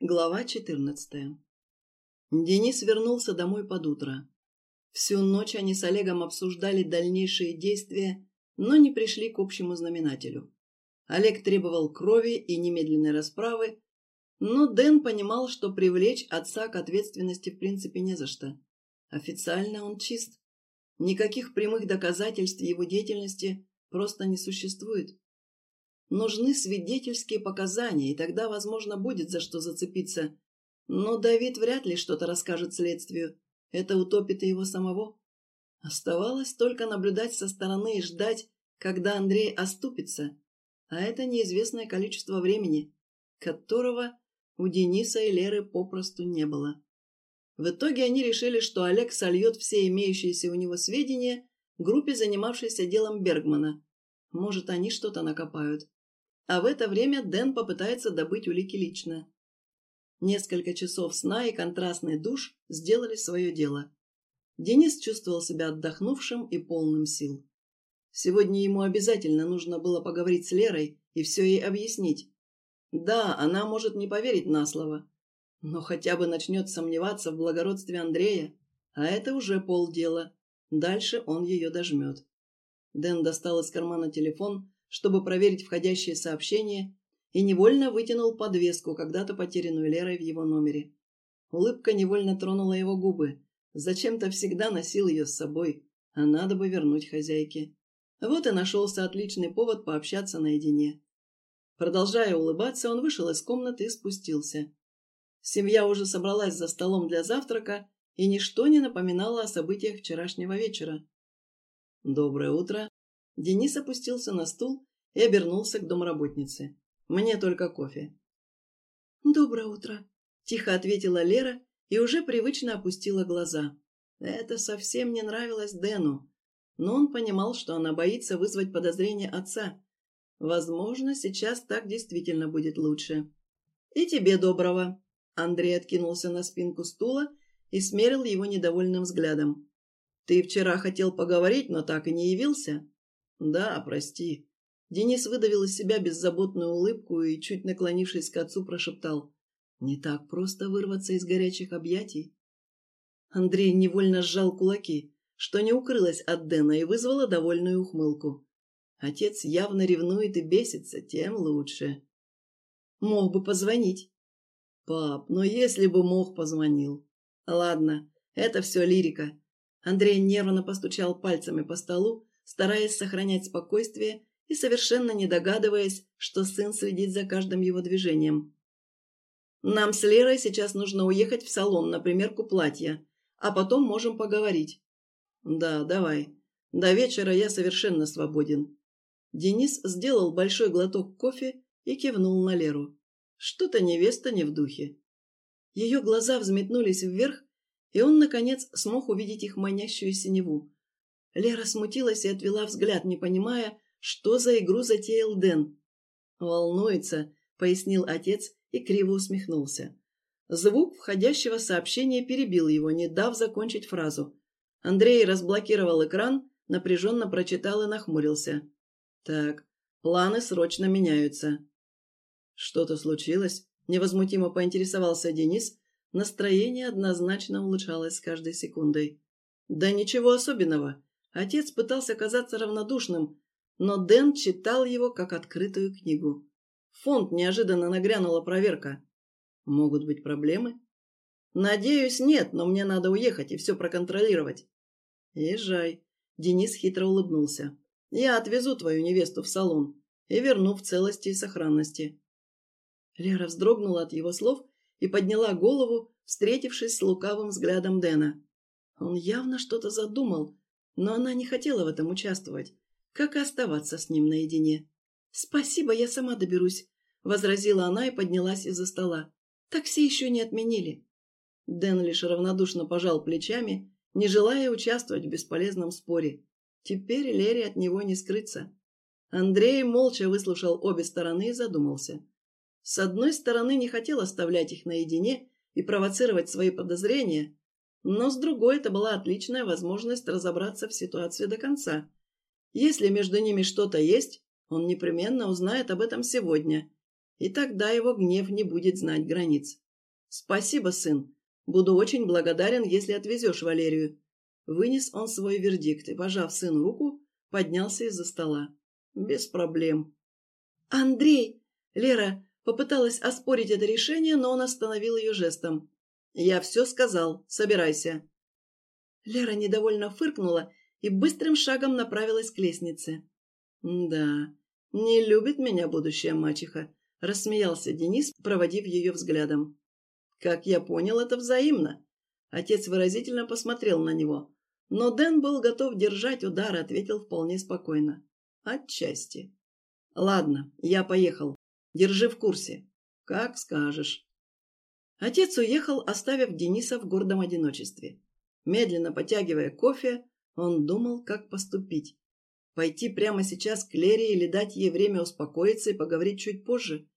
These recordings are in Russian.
Глава 14. Денис вернулся домой под утро. Всю ночь они с Олегом обсуждали дальнейшие действия, но не пришли к общему знаменателю. Олег требовал крови и немедленной расправы, но Дэн понимал, что привлечь отца к ответственности в принципе не за что. Официально он чист. Никаких прямых доказательств его деятельности просто не существует. Нужны свидетельские показания, и тогда, возможно, будет за что зацепиться. Но Давид вряд ли что-то расскажет следствию. Это утопит и его самого. Оставалось только наблюдать со стороны и ждать, когда Андрей оступится. А это неизвестное количество времени, которого у Дениса и Леры попросту не было. В итоге они решили, что Олег сольет все имеющиеся у него сведения группе, занимавшейся делом Бергмана. Может, они что-то накопают. А в это время Дэн попытается добыть улики лично. Несколько часов сна и контрастный душ сделали свое дело. Денис чувствовал себя отдохнувшим и полным сил. Сегодня ему обязательно нужно было поговорить с Лерой и все ей объяснить. Да, она может не поверить на слово, но хотя бы начнет сомневаться в благородстве Андрея, а это уже полдела. Дальше он ее дожмет. Дэн достал из кармана телефон, чтобы проверить входящие сообщения, и невольно вытянул подвеску, когда-то потерянную Лерой в его номере. Улыбка невольно тронула его губы. Зачем-то всегда носил ее с собой, а надо бы вернуть хозяйке. Вот и нашелся отличный повод пообщаться наедине. Продолжая улыбаться, он вышел из комнаты и спустился. Семья уже собралась за столом для завтрака, и ничто не напоминало о событиях вчерашнего вечера. «Доброе утро!» Денис опустился на стул и обернулся к домработнице. «Мне только кофе». «Доброе утро», – тихо ответила Лера и уже привычно опустила глаза. Это совсем не нравилось Дэну, но он понимал, что она боится вызвать подозрение отца. Возможно, сейчас так действительно будет лучше. «И тебе доброго!» Андрей откинулся на спинку стула и смерил его недовольным взглядом. «Ты вчера хотел поговорить, но так и не явился?» «Да, прости». Денис выдавил из себя беззаботную улыбку и, чуть наклонившись к отцу, прошептал. «Не так просто вырваться из горячих объятий». Андрей невольно сжал кулаки, что не укрылось от Дэна и вызвало довольную ухмылку. Отец явно ревнует и бесится, тем лучше. Мог бы позвонить. Пап, но если бы мог, позвонил. Ладно, это все лирика. Андрей нервно постучал пальцами по столу, стараясь сохранять спокойствие и совершенно не догадываясь, что сын следит за каждым его движением. «Нам с Лерой сейчас нужно уехать в салон на примерку платья, а потом можем поговорить». «Да, давай. До вечера я совершенно свободен». Денис сделал большой глоток кофе и кивнул на Леру. Что-то невеста не в духе. Ее глаза взметнулись вверх, и он, наконец, смог увидеть их манящую синеву. Лера смутилась и отвела взгляд, не понимая, что за игру затеял Дэн. «Волнуется», — пояснил отец и криво усмехнулся. Звук входящего сообщения перебил его, не дав закончить фразу. Андрей разблокировал экран, напряженно прочитал и нахмурился. «Так, планы срочно меняются». «Что-то случилось?» — невозмутимо поинтересовался Денис. Настроение однозначно улучшалось с каждой секундой. «Да ничего особенного. Отец пытался казаться равнодушным, но Дэн читал его как открытую книгу. фонд неожиданно нагрянула проверка. Могут быть проблемы? Надеюсь, нет, но мне надо уехать и все проконтролировать. Езжай. Денис хитро улыбнулся. Я отвезу твою невесту в салон и верну в целости и сохранности. Лера вздрогнула от его слов и подняла голову, встретившись с лукавым взглядом Дэна. Он явно что-то задумал, но она не хотела в этом участвовать, как и оставаться с ним наедине. «Спасибо, я сама доберусь», — возразила она и поднялась из-за стола. «Такси еще не отменили». Дэн лишь равнодушно пожал плечами, не желая участвовать в бесполезном споре. Теперь Лере от него не скрыться. Андрей молча выслушал обе стороны и задумался. С одной стороны, не хотел оставлять их наедине и провоцировать свои подозрения, но с другой это была отличная возможность разобраться в ситуации до конца. Если между ними что-то есть, он непременно узнает об этом сегодня, и тогда его гнев не будет знать границ. «Спасибо, сын. Буду очень благодарен, если отвезешь Валерию». Вынес он свой вердикт и, пожав сыну руку, поднялся из-за стола. «Без проблем». «Андрей!» Лера попыталась оспорить это решение, но он остановил ее жестом. «Я все сказал. Собирайся». Лера недовольно фыркнула и быстрым шагом направилась к лестнице. «Да, не любит меня будущая мачеха», – рассмеялся Денис, проводив ее взглядом. «Как я понял, это взаимно». Отец выразительно посмотрел на него. Но Дэн был готов держать удар ответил вполне спокойно. «Отчасти». «Ладно, я поехал. Держи в курсе. Как скажешь». Отец уехал, оставив Дениса в гордом одиночестве. Медленно потягивая кофе, он думал, как поступить. Пойти прямо сейчас к Лере или дать ей время успокоиться и поговорить чуть позже?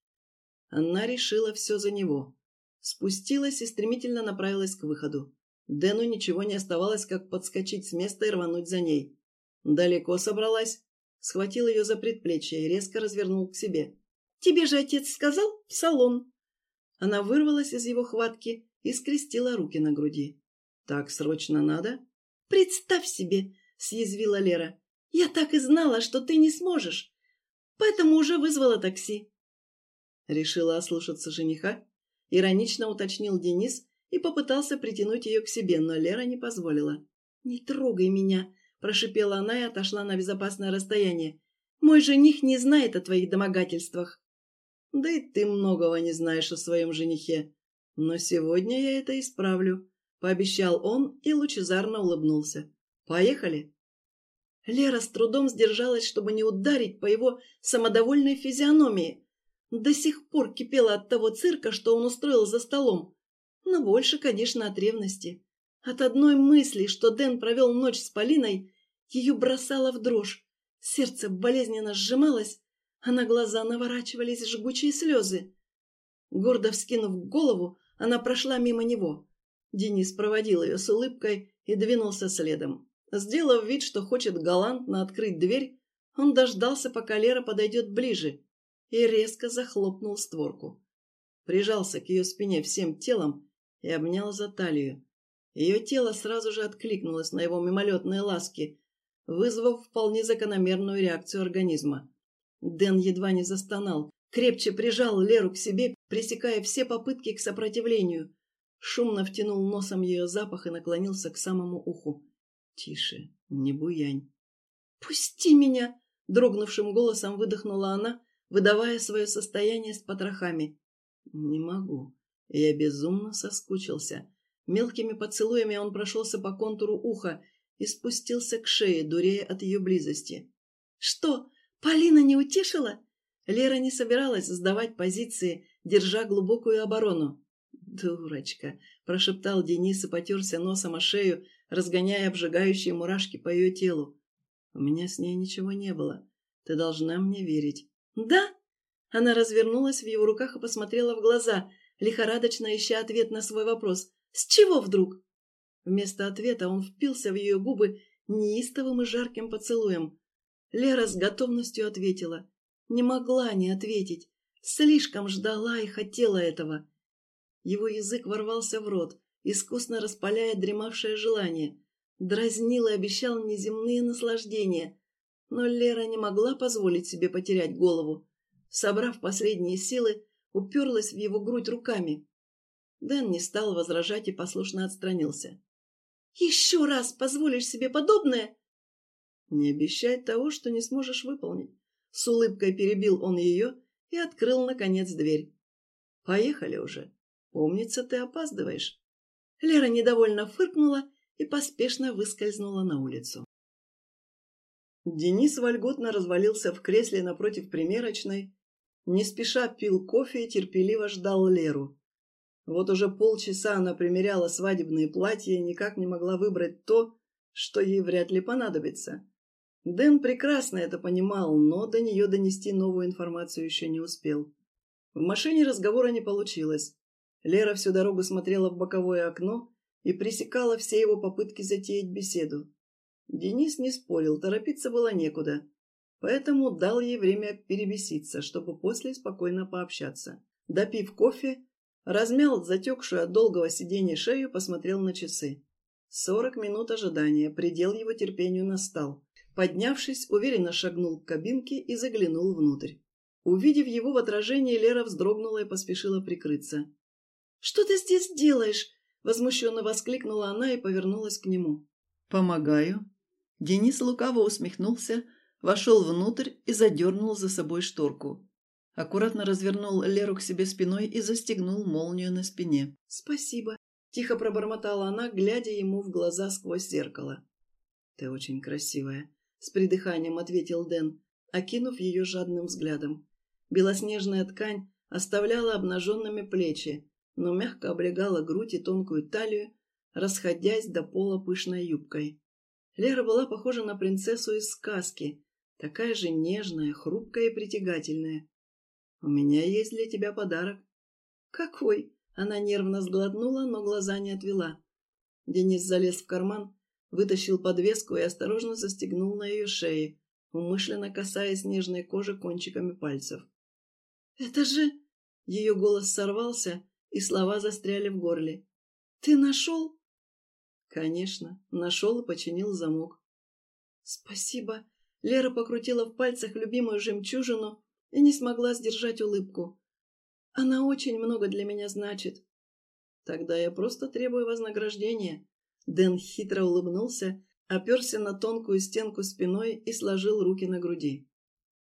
Она решила все за него. Спустилась и стремительно направилась к выходу. Дэну ничего не оставалось, как подскочить с места и рвануть за ней. Далеко собралась. Схватил ее за предплечье и резко развернул к себе. «Тебе же отец сказал? В салон!» Она вырвалась из его хватки и скрестила руки на груди. «Так срочно надо?» «Представь себе!» – съязвила Лера. «Я так и знала, что ты не сможешь, поэтому уже вызвала такси». Решила ослушаться жениха? Иронично уточнил Денис и попытался притянуть ее к себе, но Лера не позволила. «Не трогай меня!» – прошипела она и отошла на безопасное расстояние. «Мой жених не знает о твоих домогательствах». «Да и ты многого не знаешь о своем женихе. Но сегодня я это исправлю. — пообещал он и лучезарно улыбнулся. «Поехали!» Лера с трудом сдержалась, чтобы не ударить по его самодовольной физиономии. До сих пор кипела от того цирка, что он устроил за столом. Но больше, конечно, от ревности. От одной мысли, что Дэн провел ночь с Полиной, ее бросало в дрожь. Сердце болезненно сжималось, а на глаза наворачивались жгучие слезы. Гордо вскинув голову, она прошла мимо него. Денис проводил ее с улыбкой и двинулся следом. Сделав вид, что хочет галантно открыть дверь, он дождался, пока Лера подойдет ближе, и резко захлопнул створку. Прижался к ее спине всем телом и обнял за талию. Ее тело сразу же откликнулось на его мимолетные ласки, вызвав вполне закономерную реакцию организма. Дэн едва не застонал, крепче прижал Леру к себе, пресекая все попытки к сопротивлению. Шумно втянул носом ее запах и наклонился к самому уху. «Тише, не буянь». «Пусти меня!» — дрогнувшим голосом выдохнула она, выдавая свое состояние с потрохами. «Не могу. Я безумно соскучился». Мелкими поцелуями он прошелся по контуру уха и спустился к шее, дурея от ее близости. «Что, Полина не утешила?» Лера не собиралась сдавать позиции, держа глубокую оборону. «Дурочка!» – прошептал Денис и потерся носом о шею, разгоняя обжигающие мурашки по ее телу. «У меня с ней ничего не было. Ты должна мне верить». «Да?» Она развернулась в его руках и посмотрела в глаза, лихорадочно ища ответ на свой вопрос. «С чего вдруг?» Вместо ответа он впился в ее губы неистовым и жарким поцелуем. Лера с готовностью ответила. Не могла не ответить. Слишком ждала и хотела этого. Его язык ворвался в рот, искусно распаляя дремавшее желание. Дразнил и обещал неземные наслаждения. Но Лера не могла позволить себе потерять голову. Собрав последние силы, уперлась в его грудь руками. Дэн не стал возражать и послушно отстранился. «Еще раз позволишь себе подобное?» «Не обещай того, что не сможешь выполнить». С улыбкой перебил он ее и открыл, наконец, дверь. «Поехали уже». Помнится, ты опаздываешь. Лера недовольно фыркнула и поспешно выскользнула на улицу. Денис вольготно развалился в кресле напротив примерочной, не спеша пил кофе и терпеливо ждал Леру. Вот уже полчаса она примеряла свадебные платья и никак не могла выбрать то, что ей вряд ли понадобится. Дэн прекрасно это понимал, но до нее донести новую информацию еще не успел. В машине разговора не получилось. Лера всю дорогу смотрела в боковое окно и пресекала все его попытки затеять беседу. Денис не спорил, торопиться было некуда, поэтому дал ей время перебеситься, чтобы после спокойно пообщаться. Допив кофе, Размял затекшую от долгого сидения шею, посмотрел на часы. Сорок минут ожидания, предел его терпению настал. Поднявшись, уверенно шагнул к кабинке и заглянул внутрь. Увидев его в отражении, Лера вздрогнула и поспешила прикрыться. «Что ты здесь делаешь?» – возмущенно воскликнула она и повернулась к нему. «Помогаю». Денис лукаво усмехнулся, вошел внутрь и задернул за собой шторку. Аккуратно развернул Леру к себе спиной и застегнул молнию на спине. «Спасибо», – тихо пробормотала она, глядя ему в глаза сквозь зеркало. «Ты очень красивая», – с придыханием ответил Дэн, окинув ее жадным взглядом. Белоснежная ткань оставляла обнаженными плечи, но мягко облегала грудь и тонкую талию, расходясь до пола пышной юбкой. Лера была похожа на принцессу из сказки, такая же нежная, хрупкая и притягательная. «У меня есть для тебя подарок». «Какой?» Она нервно сглотнула, но глаза не отвела. Денис залез в карман, вытащил подвеску и осторожно застегнул на ее шее, умышленно касаясь нежной кожи кончиками пальцев. «Это же...» Ее голос сорвался, и слова застряли в горле. «Ты нашел?» «Конечно, нашел и починил замок». «Спасибо». Лера покрутила в пальцах любимую жемчужину и не смогла сдержать улыбку. «Она очень много для меня значит». «Тогда я просто требую вознаграждения». Дэн хитро улыбнулся, оперся на тонкую стенку спиной и сложил руки на груди.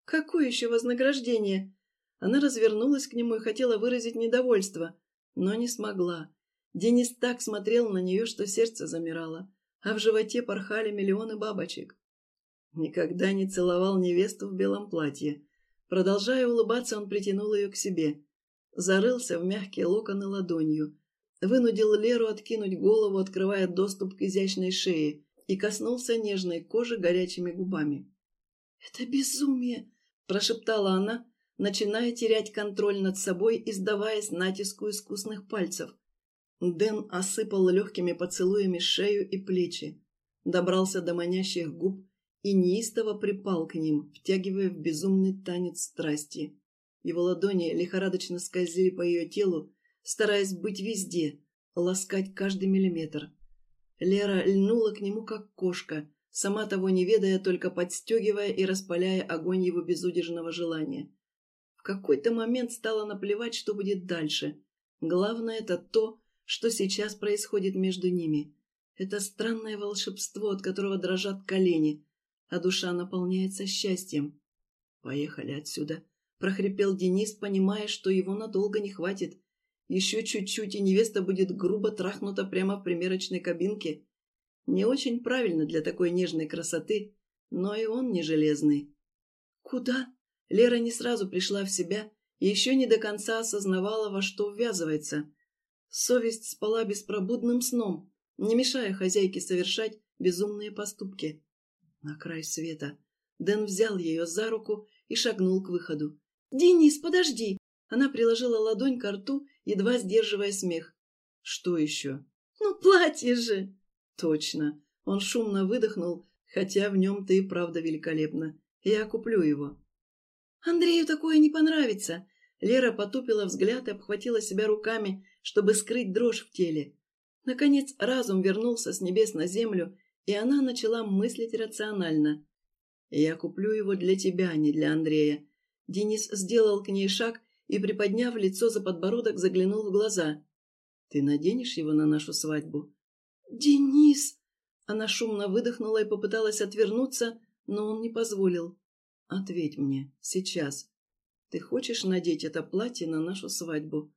«Какое еще вознаграждение?» Она развернулась к нему и хотела выразить недовольство, но не смогла. Денис так смотрел на нее, что сердце замирало, а в животе порхали миллионы бабочек. Никогда не целовал невесту в белом платье. Продолжая улыбаться, он притянул ее к себе. Зарылся в мягкие локоны ладонью. Вынудил Леру откинуть голову, открывая доступ к изящной шее, и коснулся нежной кожи горячими губами. «Это безумие!» – прошептала она, начиная терять контроль над собой и сдаваясь натиску искусных пальцев. Дэн осыпал легкими поцелуями шею и плечи, добрался до манящих губ и неистово припал к ним, втягивая в безумный танец страсти. Его ладони лихорадочно скользили по ее телу, стараясь быть везде, ласкать каждый миллиметр. Лера льнула к нему, как кошка, сама того не ведая, только подстегивая и распаляя огонь его безудержного желания. В какой-то момент стало наплевать, что будет дальше. Главное – это то, что сейчас происходит между ними. Это странное волшебство, от которого дрожат колени, а душа наполняется счастьем. «Поехали отсюда», – прохрипел Денис, понимая, что его надолго не хватит. Еще чуть-чуть, и невеста будет грубо трахнута прямо в примерочной кабинке. Не очень правильно для такой нежной красоты, но и он не железный. «Куда?» Лера не сразу пришла в себя и еще не до конца осознавала, во что ввязывается. Совесть спала беспробудным сном, не мешая хозяйке совершать безумные поступки. На край света. Дэн взял ее за руку и шагнул к выходу. «Денис, подожди!» Она приложила ладонь к рту, едва сдерживая смех. «Что еще?» «Ну, платье же!» «Точно!» Он шумно выдохнул, хотя в нем ты и правда великолепна. Я куплю его. Андрею такое не понравится. Лера потупила взгляд и обхватила себя руками, чтобы скрыть дрожь в теле. Наконец разум вернулся с небес на землю, и она начала мыслить рационально. «Я куплю его для тебя, а не для Андрея». Денис сделал к ней шаг и, приподняв лицо за подбородок, заглянул в глаза. «Ты наденешь его на нашу свадьбу?» «Денис!» Она шумно выдохнула и попыталась отвернуться, но он не позволил. Ответь мне, сейчас. Ты хочешь надеть это платье на нашу свадьбу?»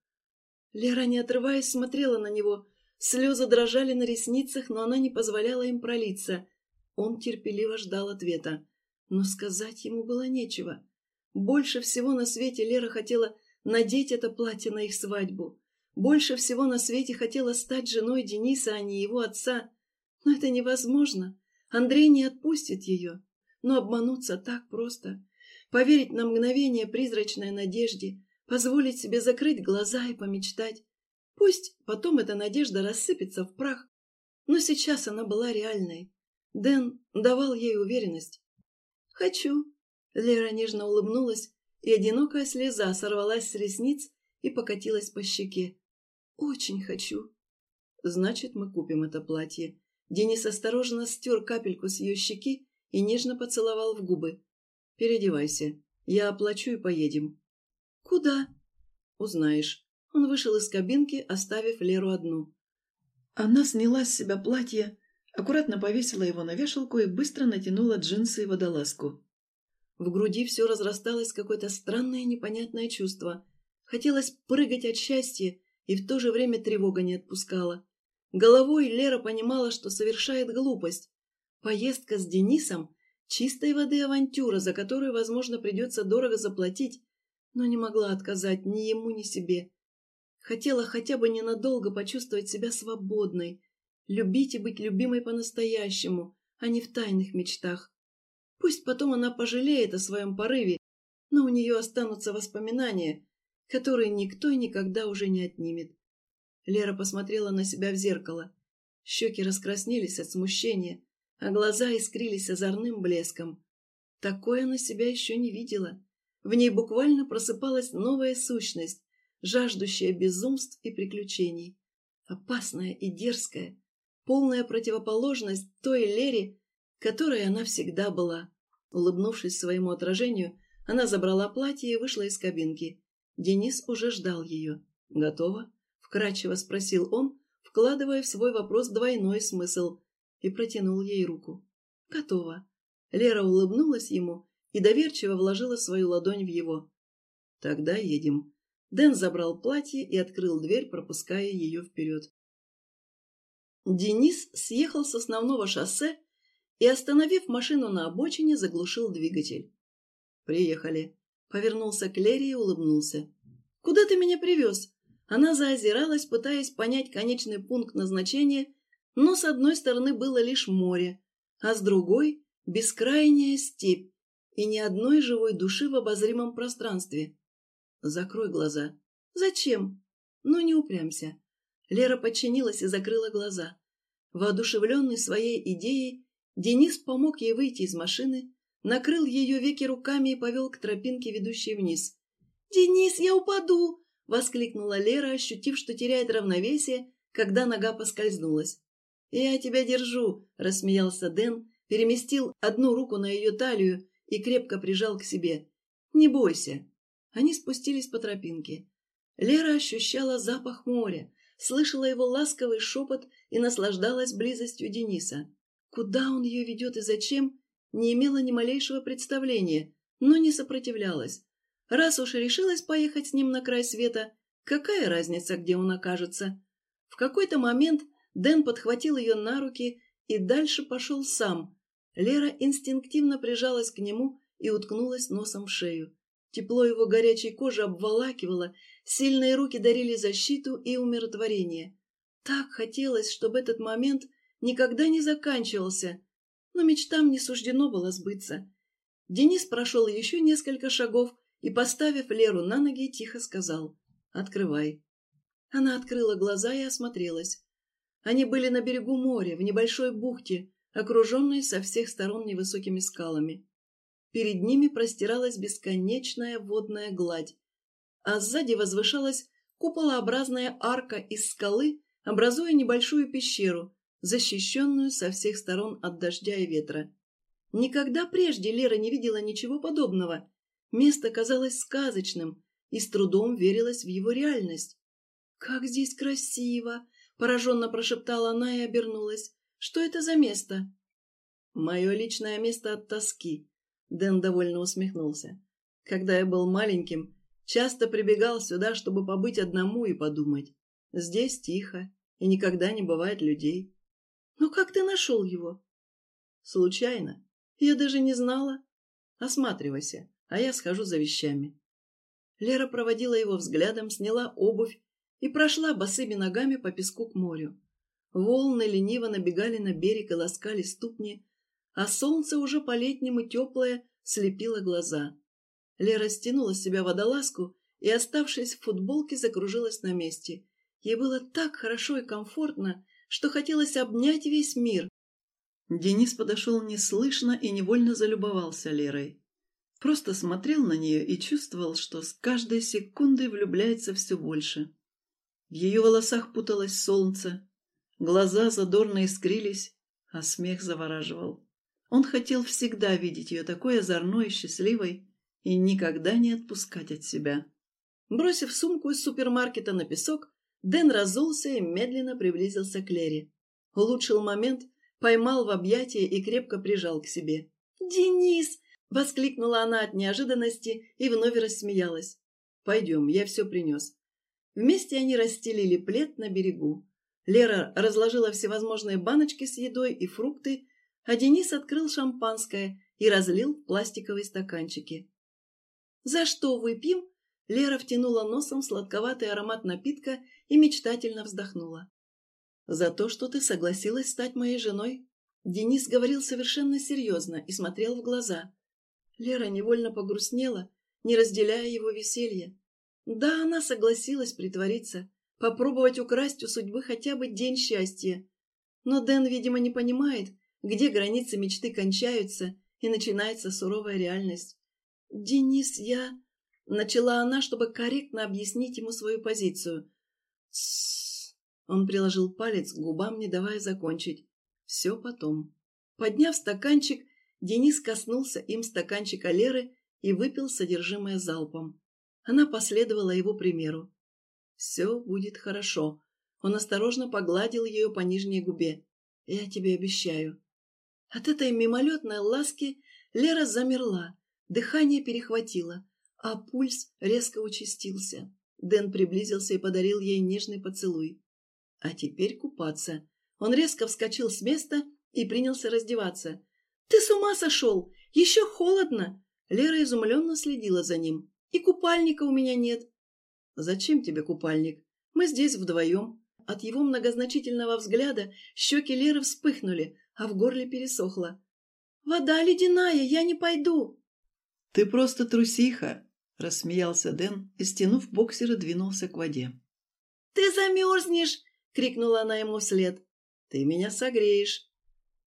Лера, не отрываясь, смотрела на него. Слезы дрожали на ресницах, но она не позволяла им пролиться. Он терпеливо ждал ответа. Но сказать ему было нечего. Больше всего на свете Лера хотела надеть это платье на их свадьбу. Больше всего на свете хотела стать женой Дениса, а не его отца. Но это невозможно. Андрей не отпустит ее. Но обмануться так просто. Поверить на мгновение призрачной надежде, позволить себе закрыть глаза и помечтать. Пусть потом эта надежда рассыпется в прах, но сейчас она была реальной. Дэн давал ей уверенность. «Хочу». Лера нежно улыбнулась, и одинокая слеза сорвалась с ресниц и покатилась по щеке. Очень хочу». «Значит, мы купим это платье». Денис осторожно стер капельку с ее щеки и нежно поцеловал в губы. «Переодевайся. Я оплачу и поедем». «Куда?» «Узнаешь». Он вышел из кабинки, оставив Леру одну. Она сняла с себя платье, аккуратно повесила его на вешалку и быстро натянула джинсы и водолазку. В груди все разрасталось какое-то странное непонятное чувство. Хотелось прыгать от счастья, и в то же время тревога не отпускала. Головой Лера понимала, что совершает глупость. Поездка с Денисом – чистой воды авантюра, за которую, возможно, придется дорого заплатить, но не могла отказать ни ему, ни себе. Хотела хотя бы ненадолго почувствовать себя свободной, любить и быть любимой по-настоящему, а не в тайных мечтах. Пусть потом она пожалеет о своем порыве, но у нее останутся воспоминания, которые никто и никогда уже не отнимет. Лера посмотрела на себя в зеркало. Щеки раскраснелись от смущения, а глаза искрились озорным блеском. Такое она себя еще не видела. В ней буквально просыпалась новая сущность, жаждущая безумств и приключений. Опасная и дерзкая, полная противоположность той Лере, которой она всегда была. Улыбнувшись своему отражению, она забрала платье и вышла из кабинки. Денис уже ждал ее. «Готово?» – вкрадчиво спросил он, вкладывая в свой вопрос двойной смысл, и протянул ей руку. «Готово». Лера улыбнулась ему и доверчиво вложила свою ладонь в его. «Тогда едем». Дэн забрал платье и открыл дверь, пропуская ее вперед. Денис съехал с основного шоссе и, остановив машину на обочине, заглушил двигатель. «Приехали», Повернулся к Лере и улыбнулся. «Куда ты меня привез?» Она заозиралась, пытаясь понять конечный пункт назначения, но с одной стороны было лишь море, а с другой — бескрайняя степь и ни одной живой души в обозримом пространстве. «Закрой глаза». «Зачем?» «Ну, не упрямся». Лера подчинилась и закрыла глаза. Воодушевленный своей идеей, Денис помог ей выйти из машины, накрыл ее веки руками и повел к тропинке, ведущей вниз. «Денис, я упаду!» — воскликнула Лера, ощутив, что теряет равновесие, когда нога поскользнулась. «Я тебя держу!» — рассмеялся Дэн, переместил одну руку на ее талию и крепко прижал к себе. «Не бойся!» Они спустились по тропинке. Лера ощущала запах моря, слышала его ласковый шепот и наслаждалась близостью Дениса. Куда он ее ведет и зачем, не имела ни малейшего представления, но не сопротивлялась. Раз уж решилась поехать с ним на край света, какая разница, где он окажется? В какой-то момент Дэн подхватил ее на руки и дальше пошел сам. Лера инстинктивно прижалась к нему и уткнулась носом в шею. Тепло его горячей кожи обволакивало, сильные руки дарили защиту и умиротворение. Так хотелось, чтобы этот момент никогда не заканчивался, но мечтам не суждено было сбыться. Денис прошел еще несколько шагов и, поставив Леру на ноги, тихо сказал «Открывай». Она открыла глаза и осмотрелась. Они были на берегу моря, в небольшой бухте, окруженной со всех сторон невысокими скалами. Перед ними простиралась бесконечная водная гладь, а сзади возвышалась куполообразная арка из скалы, образуя небольшую пещеру, защищенную со всех сторон от дождя и ветра. Никогда прежде Лера не видела ничего подобного. Место казалось сказочным и с трудом верилась в его реальность. «Как здесь красиво!» – пораженно прошептала она и обернулась. «Что это за место?» «Мое личное место от тоски», – Дэн довольно усмехнулся. «Когда я был маленьким, часто прибегал сюда, чтобы побыть одному и подумать. Здесь тихо, и никогда не бывает людей. «Но как ты нашел его?» «Случайно. Я даже не знала. Осматривайся, а я схожу за вещами». Лера проводила его взглядом, сняла обувь и прошла босыми ногами по песку к морю. Волны лениво набегали на берег и ласкали ступни, а солнце уже по-летнему теплое слепило глаза. Лера стянула с себя водолазку и, оставшись в футболке, закружилась на месте. Ей было так хорошо и комфортно, что хотелось обнять весь мир. Денис подошел неслышно и невольно залюбовался Лерой. Просто смотрел на нее и чувствовал, что с каждой секундой влюбляется все больше. ее волосах путалось солнце, глаза задорно искрились, а смех завораживал. Он хотел всегда видеть ее такой озорной и счастливой и никогда не отпускать от себя. Бросив сумку из супермаркета на песок, Дэн разулся и медленно приблизился к Лере. Улучшил момент, поймал в объятия и крепко прижал к себе. «Денис!» — воскликнула она от неожиданности и вновь рассмеялась. «Пойдем, я все принес». Вместе они расстелили плед на берегу. Лера разложила всевозможные баночки с едой и фрукты, а Денис открыл шампанское и разлил в пластиковые стаканчики. «За что выпьем?» Лера втянула носом сладковатый аромат напитка и мечтательно вздохнула. «За то, что ты согласилась стать моей женой?» Денис говорил совершенно серьезно и смотрел в глаза. Лера невольно погрустнела, не разделяя его веселье. Да, она согласилась притвориться, попробовать украсть у судьбы хотя бы день счастья. Но Дэн, видимо, не понимает, где границы мечты кончаются и начинается суровая реальность. «Денис, я...» — начала она, чтобы корректно объяснить ему свою позицию. Он приложил палец к губам, не давая закончить. «Все потом». Подняв стаканчик, Денис коснулся им стаканчика Леры и выпил содержимое залпом. Она последовала его примеру. «Все будет хорошо». Он осторожно погладил ее по нижней губе. «Я тебе обещаю». От этой мимолетной ласки Лера замерла, дыхание перехватило, а пульс резко участился. Дэн приблизился и подарил ей нежный поцелуй. А теперь купаться. Он резко вскочил с места и принялся раздеваться. «Ты с ума сошел! Еще холодно!» Лера изумленно следила за ним. «И купальника у меня нет». «Зачем тебе купальник? Мы здесь вдвоем». От его многозначительного взгляда щеки Леры вспыхнули, а в горле пересохло. «Вода ледяная, я не пойду!» «Ты просто трусиха!» – рассмеялся Дэн и, стянув боксера, двинулся к воде. «Ты замерзнешь!» – крикнула она ему вслед. «Ты меня согреешь!»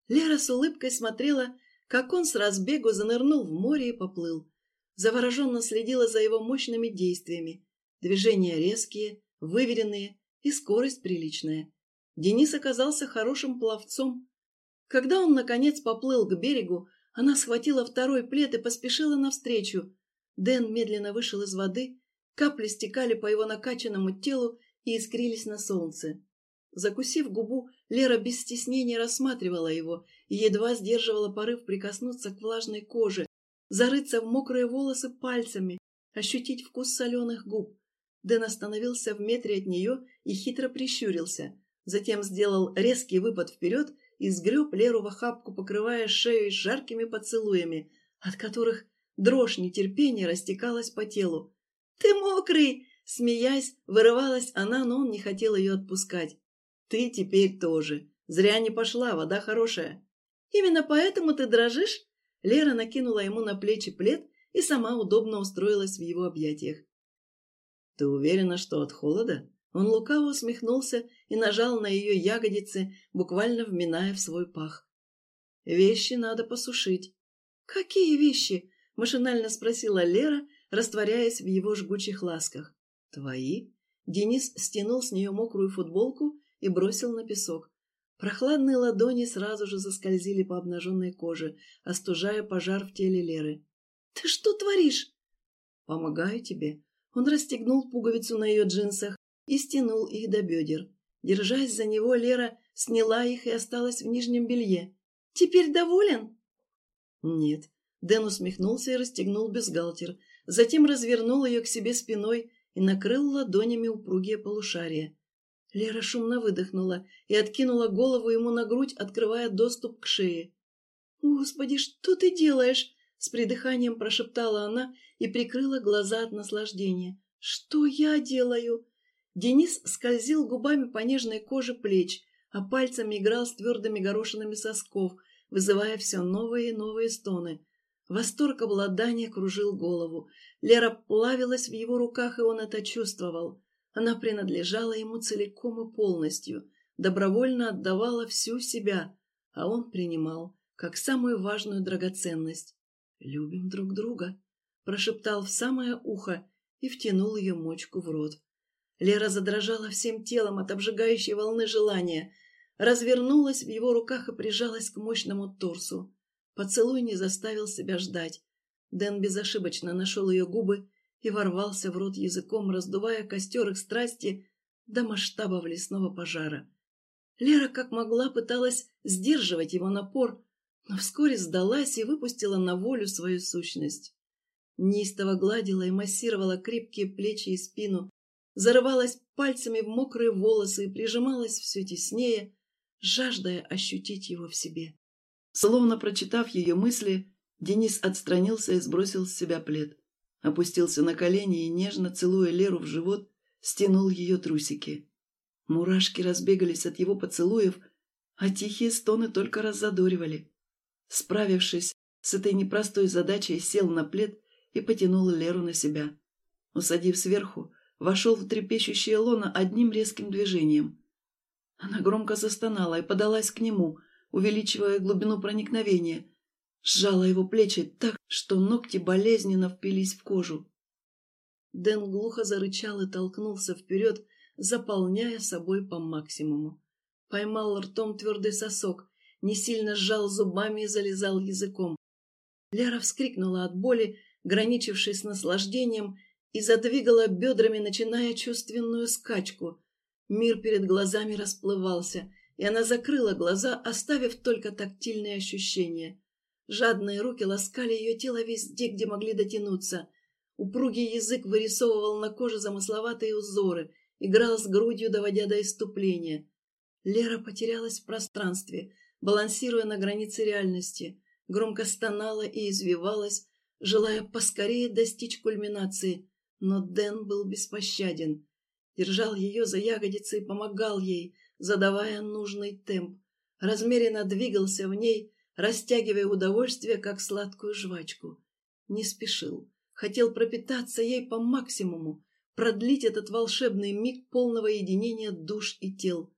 Лера с улыбкой смотрела, как он с разбегу занырнул в море и поплыл. Завороженно следила за его мощными действиями. Движения резкие, выверенные и скорость приличная. Денис оказался хорошим пловцом, когда он, наконец, поплыл к берегу, она схватила второй плед и поспешила навстречу. Дэн медленно вышел из воды, капли стекали по его накачанному телу и искрились на солнце. Закусив губу, Лера без стеснения рассматривала его и едва сдерживала порыв прикоснуться к влажной коже, зарыться в мокрые волосы пальцами, ощутить вкус соленых губ. Дэн остановился в метре от нее и хитро прищурился, затем сделал резкий выпад вперед и сгреб Леру в охапку, покрывая шею жаркими поцелуями, от которых дрожь нетерпения растекалась по телу. «Ты мокрый!» Смеясь, вырывалась она, но он не хотел ее отпускать. «Ты теперь тоже. Зря не пошла, вода хорошая». «Именно поэтому ты дрожишь?» Лера накинула ему на плечи плед и сама удобно устроилась в его объятиях. «Ты уверена, что от холода?» Он лукаво усмехнулся и нажал на ее ягодицы, буквально вминая в свой пах. «Вещи надо посушить». «Какие вещи?» – машинально спросила Лера, растворяясь в его жгучих ласках. «Твои?» Денис стянул с нее мокрую футболку и бросил на песок. Прохладные ладони сразу же заскользили по обнаженной коже, остужая пожар в теле Леры. «Ты что творишь?» «Помогаю тебе». Он расстегнул пуговицу на ее джинсах, и стянул их до бедер. Держась за него, Лера сняла их и осталась в нижнем белье. «Теперь доволен?» «Нет». Дэн усмехнулся и расстегнул бюстгальтер, затем развернул ее к себе спиной и накрыл ладонями упругие полушария. Лера шумно выдохнула и откинула голову ему на грудь, открывая доступ к шее. «Господи, что ты делаешь?» — с придыханием прошептала она и прикрыла глаза от наслаждения. «Что я делаю?» Денис скользил губами по нежной коже плеч, а пальцами играл с твердыми горошинами сосков, вызывая все новые и новые стоны. Восторг обладания кружил голову. Лера плавилась в его руках, и он это чувствовал. Она принадлежала ему целиком и полностью, добровольно отдавала всю себя, а он принимал, как самую важную драгоценность. «Любим друг друга», — прошептал в самое ухо и втянул ее мочку в рот. Лера задрожала всем телом от обжигающей волны желания, развернулась в его руках и прижалась к мощному торсу. Поцелуй не заставил себя ждать. Дэн безошибочно нашел ее губы и ворвался в рот языком, раздувая костер их страсти до масштабов лесного пожара. Лера как могла пыталась сдерживать его напор, но вскоре сдалась и выпустила на волю свою сущность. Неистово гладила и массировала крепкие плечи и спину, зарывалась пальцами в мокрые волосы и прижималась все теснее, жаждая ощутить его в себе. Словно прочитав ее мысли, Денис отстранился и сбросил с себя плед. Опустился на колени и, нежно целуя Леру в живот, стянул ее трусики. Мурашки разбегались от его поцелуев, а тихие стоны только раззадоривали. Справившись с этой непростой задачей, сел на плед и потянул Леру на себя. Усадив сверху, вошел в трепещущее лоно одним резким движением. Она громко застонала и подалась к нему, увеличивая глубину проникновения, сжала его плечи так, что ногти болезненно впились в кожу. Дэн глухо зарычал и толкнулся вперед, заполняя собой по максимуму. Поймал ртом твердый сосок, не сильно сжал зубами и залезал языком. Лера вскрикнула от боли, граничившей с наслаждением, и задвигала бедрами, начиная чувственную скачку. Мир перед глазами расплывался, и она закрыла глаза, оставив только тактильные ощущения. Жадные руки ласкали ее тело везде, где могли дотянуться. Упругий язык вырисовывал на коже замысловатые узоры, играл с грудью, доводя до иступления. Лера потерялась в пространстве, балансируя на границе реальности, громко стонала и извивалась, желая поскорее достичь кульминации, но Дэн был беспощаден. Держал ее за ягодицы и помогал ей, задавая нужный темп. Размеренно двигался в ней, растягивая удовольствие, как сладкую жвачку. Не спешил. Хотел пропитаться ей по максимуму, продлить этот волшебный миг полного единения душ и тел.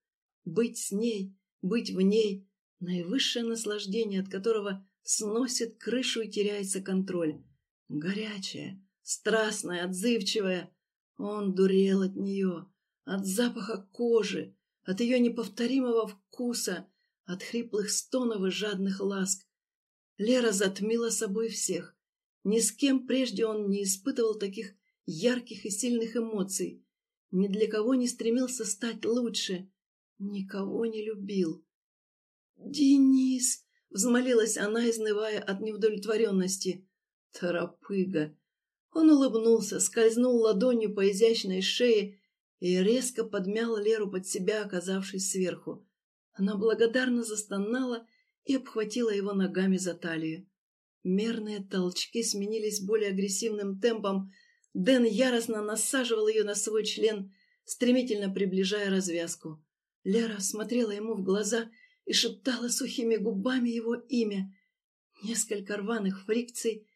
Быть с ней, быть в ней — наивысшее наслаждение, от которого сносит крышу и теряется контроль. Горячая, страстная, отзывчивая. Он дурел от нее, от запаха кожи, от ее неповторимого вкуса, от хриплых стонов и жадных ласк. Лера затмила собой всех. Ни с кем прежде он не испытывал таких ярких и сильных эмоций. Ни для кого не стремился стать лучше. Никого не любил. «Денис!» — взмолилась она, изнывая от неудовлетворенности. «Торопыга!» Он улыбнулся, скользнул ладонью по изящной шее и резко подмял Леру под себя, оказавшись сверху. Она благодарно застонала и обхватила его ногами за талию. Мерные толчки сменились более агрессивным темпом. Дэн яростно насаживал ее на свой член, стремительно приближая развязку. Лера смотрела ему в глаза и шептала сухими губами его имя. Несколько рваных фрикций,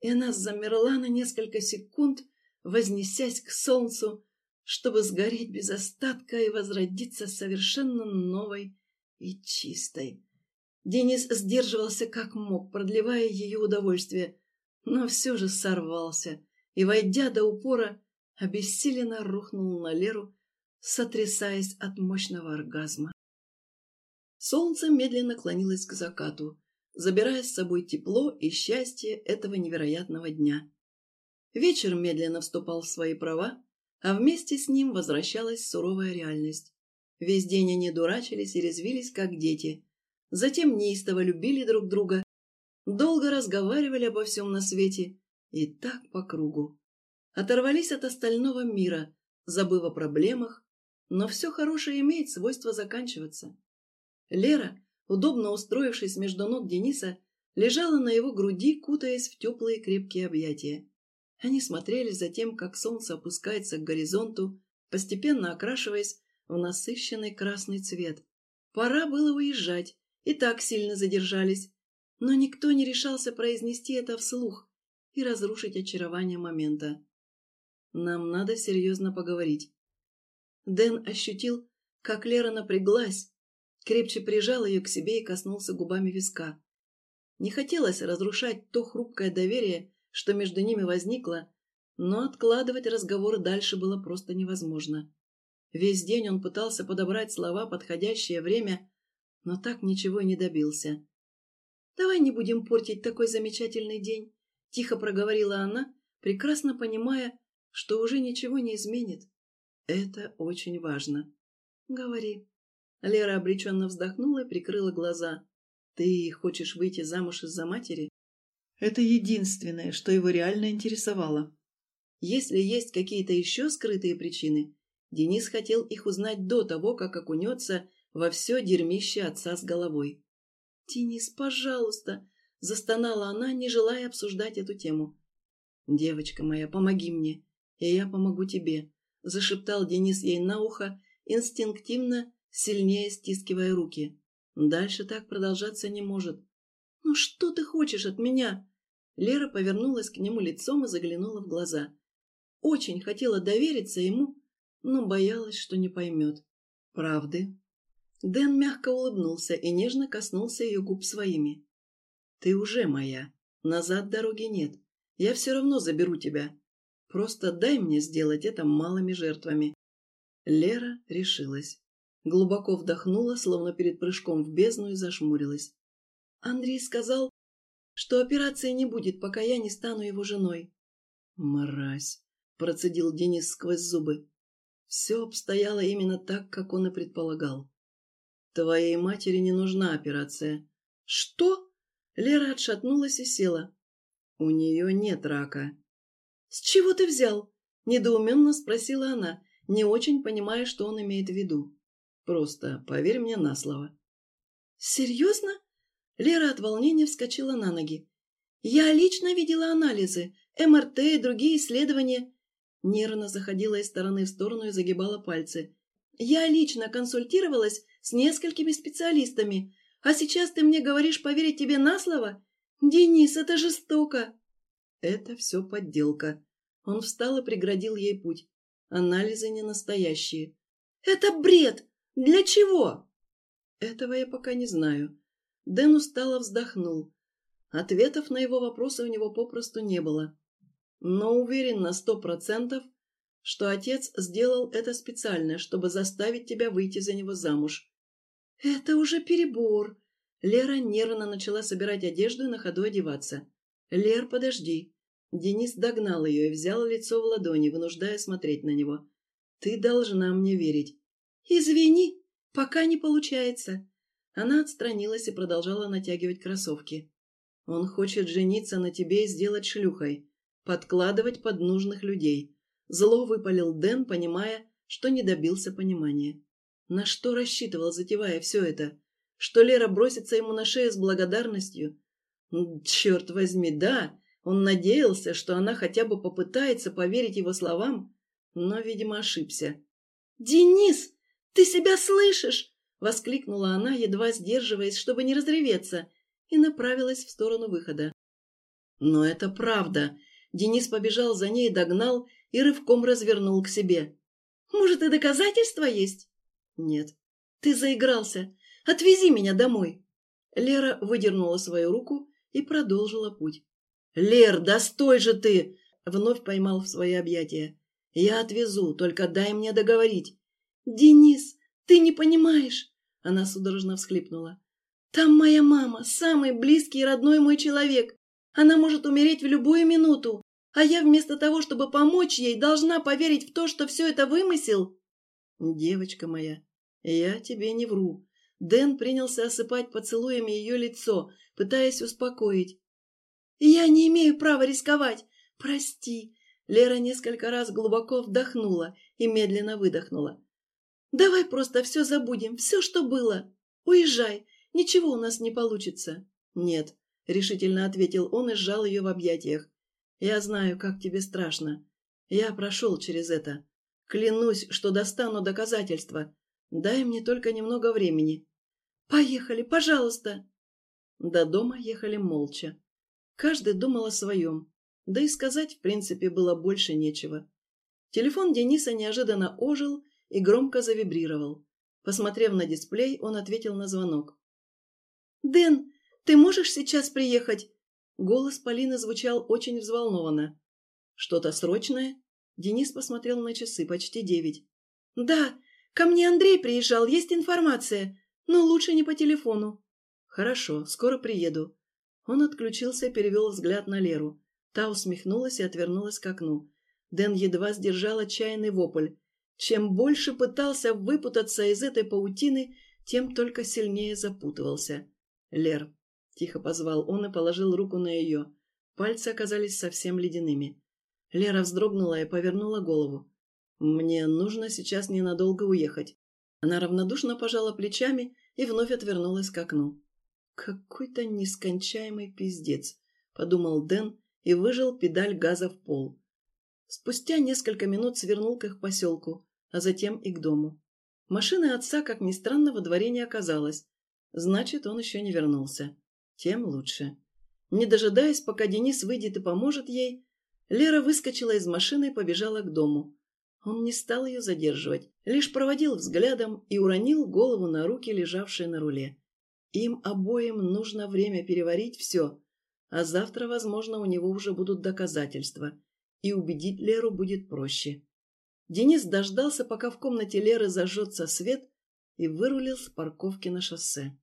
и она замерла на несколько секунд, вознесясь к солнцу, чтобы сгореть без остатка и возродиться совершенно новой и чистой. Денис сдерживался как мог, продлевая ее удовольствие, но все же сорвался и, войдя до упора, обессиленно рухнул на Леру, сотрясаясь от мощного оргазма. Солнце медленно клонилось к закату, забирая с собой тепло и счастье этого невероятного дня. Вечер медленно вступал в свои права, а вместе с ним возвращалась суровая реальность. Весь день они дурачились и резвились, как дети. Затем неистово любили друг друга, долго разговаривали обо всем на свете и так по кругу. Оторвались от остального мира, забыв о проблемах, но все хорошее имеет свойство заканчиваться. Лера, удобно устроившись между ног Дениса, лежала на его груди, кутаясь в теплые крепкие объятия. Они смотрели за тем, как солнце опускается к горизонту, постепенно окрашиваясь в насыщенный красный цвет. Пора было уезжать, и так сильно задержались, но никто не решался произнести это вслух и разрушить очарование момента. Нам надо серьезно поговорить. Дэн ощутил, как Лера напряглась, крепче прижал ее к себе и коснулся губами виска. Не хотелось разрушать то хрупкое доверие, что между ними возникло, Но откладывать разговор дальше было просто невозможно. Весь день он пытался подобрать слова подходящее время, но так ничего и не добился. «Давай не будем портить такой замечательный день», — тихо проговорила она, прекрасно понимая, что уже ничего не изменит. «Это очень важно». «Говори». Лера обреченно вздохнула и прикрыла глаза. «Ты хочешь выйти замуж из-за матери?» Это единственное, что его реально интересовало. Если есть какие-то еще скрытые причины, Денис хотел их узнать до того, как окунется во все дерьмище отца с головой. «Денис, пожалуйста!» – застонала она, не желая обсуждать эту тему. «Девочка моя, помоги мне, и я помогу тебе», – зашептал Денис ей на ухо, инстинктивно, сильнее стискивая руки. «Дальше так продолжаться не может». «Ну что ты хочешь от меня?» Лера повернулась к нему лицом и заглянула в глаза. Очень хотела довериться ему, но боялась, что не поймет. «Правды?» Дэн мягко улыбнулся и нежно коснулся ее губ своими. «Ты уже моя. Назад дороги нет. Я все равно заберу тебя. Просто дай мне сделать это малыми жертвами». Лера решилась. Глубоко вдохнула, словно перед прыжком в бездну, и зашмурилась. Андрей сказал, что операции не будет, пока я не стану его женой. «Мразь!» – процедил Денис сквозь зубы. Все обстояло именно так, как он и предполагал. «Твоей матери не нужна операция». «Что?» Лера отшатнулась и села. «У нее нет рака». «С чего ты взял?» – недоуменно спросила она, не очень понимая, что он имеет в виду. «Просто поверь мне на слово». «Серьезно?» Лера от волнения вскочила на ноги. «Я лично видела анализы, МРТ и другие исследования. Нервно заходила из стороны в сторону и загибала пальцы. «Я лично консультировалась с несколькими специалистами, а сейчас ты мне говоришь поверить тебе на слово? Денис, это жестоко!» «Это все подделка». Он встал и преградил ей путь. Анализы не настоящие. «Это бред! Для чего?» «Этого я пока не знаю». Дэн устало вздохнул. Ответов на его вопросы у него попросту не было но уверен на сто процентов, что отец сделал это специально, чтобы заставить тебя выйти за него замуж. Это уже перебор. Лера нервно начала собирать одежду и на ходу одеваться. Лер, подожди. Денис догнал ее и взял лицо в ладони, вынуждая смотреть на него. Ты должна мне верить. Извини, пока не получается. Она отстранилась и продолжала натягивать кроссовки. Он хочет жениться на тебе и сделать шлюхой подкладывать под нужных людей. Зло выпалил Дэн, понимая, что не добился понимания. На что рассчитывал, затевая все это? Что Лера бросится ему на шею с благодарностью? Черт возьми, да, он надеялся, что она хотя бы попытается поверить его словам, но, видимо, ошибся. «Денис, ты себя слышишь?» — воскликнула она, едва сдерживаясь, чтобы не разреветься, и направилась в сторону выхода. «Но это правда!» Денис побежал за ней, догнал и рывком развернул к себе. «Может, и доказательства есть?» «Нет». «Ты заигрался. Отвези меня домой». Лера выдернула свою руку и продолжила путь. «Лер, да стой же ты!» Вновь поймал в свои объятия. «Я отвезу, только дай мне договорить». «Денис, ты не понимаешь!» Она судорожно всхлипнула. «Там моя мама, самый близкий и родной мой человек. Она может умереть в любую минуту, а я вместо того, чтобы помочь ей, должна поверить в то, что все это вымысел. Девочка моя, я тебе не вру. Дэн принялся осыпать поцелуями ее лицо, пытаясь успокоить. «Я не имею права рисковать. Прости». Лера несколько раз глубоко вдохнула и медленно выдохнула. «Давай просто все забудем, все, что было. Уезжай, ничего у нас не получится». «Нет», — решительно ответил он и сжал ее в объятиях. «Я знаю, как тебе страшно. Я прошел через это. Клянусь, что достану доказательства. Дай мне только немного времени». «Поехали, пожалуйста!» До дома ехали молча. Каждый думал о своем. Да и сказать, в принципе, было больше нечего. Телефон Дениса неожиданно ожил и громко завибрировал. Посмотрев на дисплей, он ответил на звонок. «Дэн, ты можешь сейчас приехать?» Голос Полины звучал очень взволнованно. Что-то срочное? Денис посмотрел на часы, почти девять. «Да, ко мне Андрей приезжал, есть информация, но лучше не по телефону». «Хорошо, скоро приеду». Он отключился и перевел взгляд на Леру. Та усмехнулась и отвернулась к окну. Дэн едва сдержал отчаянный вопль. Чем больше пытался выпутаться из этой паутины, тем только сильнее запутывался. «Лер», — тихо позвал он и положил руку на ее. Пальцы оказались совсем ледяными. Лера вздрогнула и повернула голову. «Мне нужно сейчас ненадолго уехать». Она равнодушно пожала плечами и вновь отвернулась к окну. «Какой-то нескончаемый пиздец», — подумал Дэн и выжил педаль газа в пол. Спустя несколько минут свернул к их поселку, а затем и к дому. Машины отца, как ни странно, во дворе не оказалось. Значит, он еще не вернулся. Тем лучше. Не дожидаясь, пока Денис выйдет и поможет ей, Лера выскочила из машины и побежала к дому. Он не стал ее задерживать, лишь проводил взглядом и уронил голову на руки, лежавшие на руле. Им обоим нужно время переварить все, а завтра, возможно, у него уже будут доказательства, и убедить Леру будет проще. Денис дождался, пока в комнате Леры зажжется свет, и вырулил с парковки на шоссе.